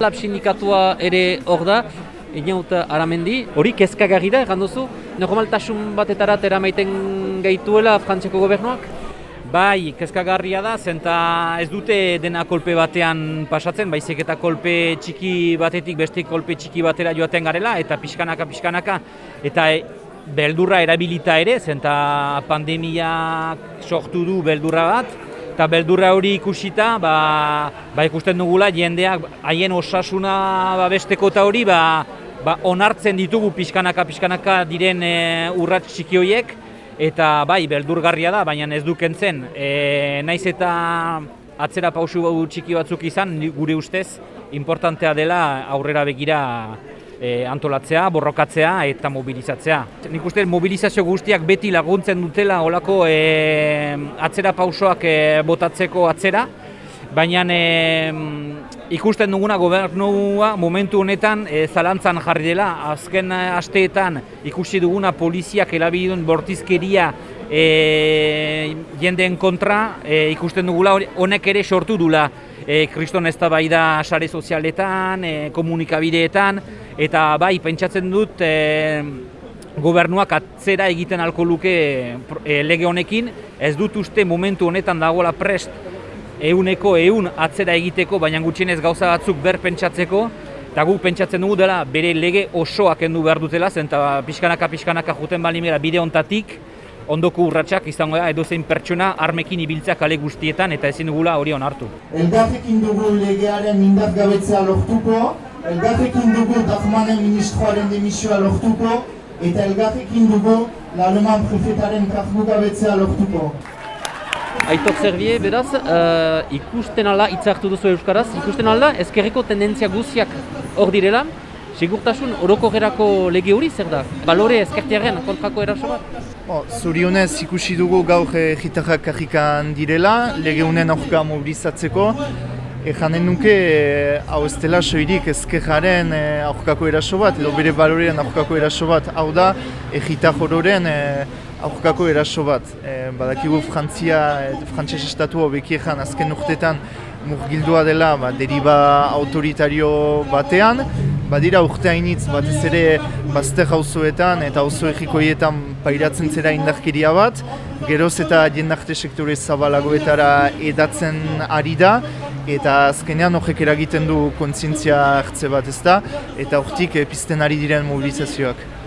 Lab sindikatua ere hor da, Inaut aramendi, hori kezkagarri da, erran duzu? Normaltasun batetara eramaiten gaituela Frantzeko gobernuak? Bai, kezkagarria da, zenta ez dute dena kolpe batean pasatzen, baizik eta kolpe txiki batetik beste kolpe txiki batera joaten garela, eta pixkanaka, pixkanaka, eta e, beldurra erabilita ere, zenta pandemia sortu du beldurra bat, eta beldurra hori ikusita, ba, ba ikusten dugula jendeak haien osasuna babesteko eta hori, ba, ba onartzen ditugu pixkanaka, pixkanaka diren e, urrats txiki horiek, eta bai, beldurgarria da, baina ez dukentzen. E, naiz eta atzera pausu txiki batzuk izan, gure ustez, importantea dela aurrera begira e, antolatzea, borrokatzea eta mobilizatzea. Nik uste mobilizazio guztiak beti laguntzen dutela olako e, atzera pausoak e, botatzeko atzera, baina e, ikusten duguna gobernua momentu honetan e, zalantzan jarri dela. Azken asteetan ikusi duguna poliziak elabidun bortizkeria e, jendeen kontra e, ikusten dugula honek ere sortu dula e, kriston ez da sare sozialetan, e, komunikabideetan, eta bai, pentsatzen dut e, gobernuak atzera egiten alko luke e, lege honekin, ez dut uste momentu honetan dagoela prest euneko eun atzera egiteko, baina gutxienez gauza batzuk ber pentsatzeko, eta guk pentsatzen dugu dela bere lege osoak endu behar dutela, zen eta pixkanaka pixkanaka juten bali mera bide ontatik, ondoko urratsak izango da edo zein pertsona armekin ibiltzea kale guztietan eta ezin dugula hori onartu. Elgarrekin dugu legearen indat gabetzea lortuko, elgarrekin dugu Dafmanen ministroaren demisioa lortuko, eta elgarrekin dugu Laleman prefetaren kargu gabetzea lortuko. Aitok Zerbie, beraz, uh, ikusten ala itzartu duzu Euskaraz, ikusten alda ezkerreko tendentzia guziak hor direla, Sigurtasun oroko gerako lege hori zer da? Balore ezkertiaren kontrako eraso bat? Bo, zurionez ikusi dugu gaur egitarrak karrikan direla, lege honen aurka mobilizatzeko. Ejanen nuke, eh, hau ez dela soirik ezkerraren eh, aurkako eraso bat, edo bere balorean aurkako eraso bat, hau da, egitar hororen eh, aurkako eraso bat. E, badakigu Frantzia, Frantzes estatua bekiejan azken urtetan murgildua dela ba, deriba autoritario batean, badira urte hainitz batez ere bazter hauzoetan eta auzo egikoietan pairatzen zera indarkeria bat, geroz eta jendarte sektore zabalagoetara edatzen ari da, eta azkenean horrek eragiten du kontzientzia hartze bat ez da, eta hortik pizten ari diren mobilizazioak.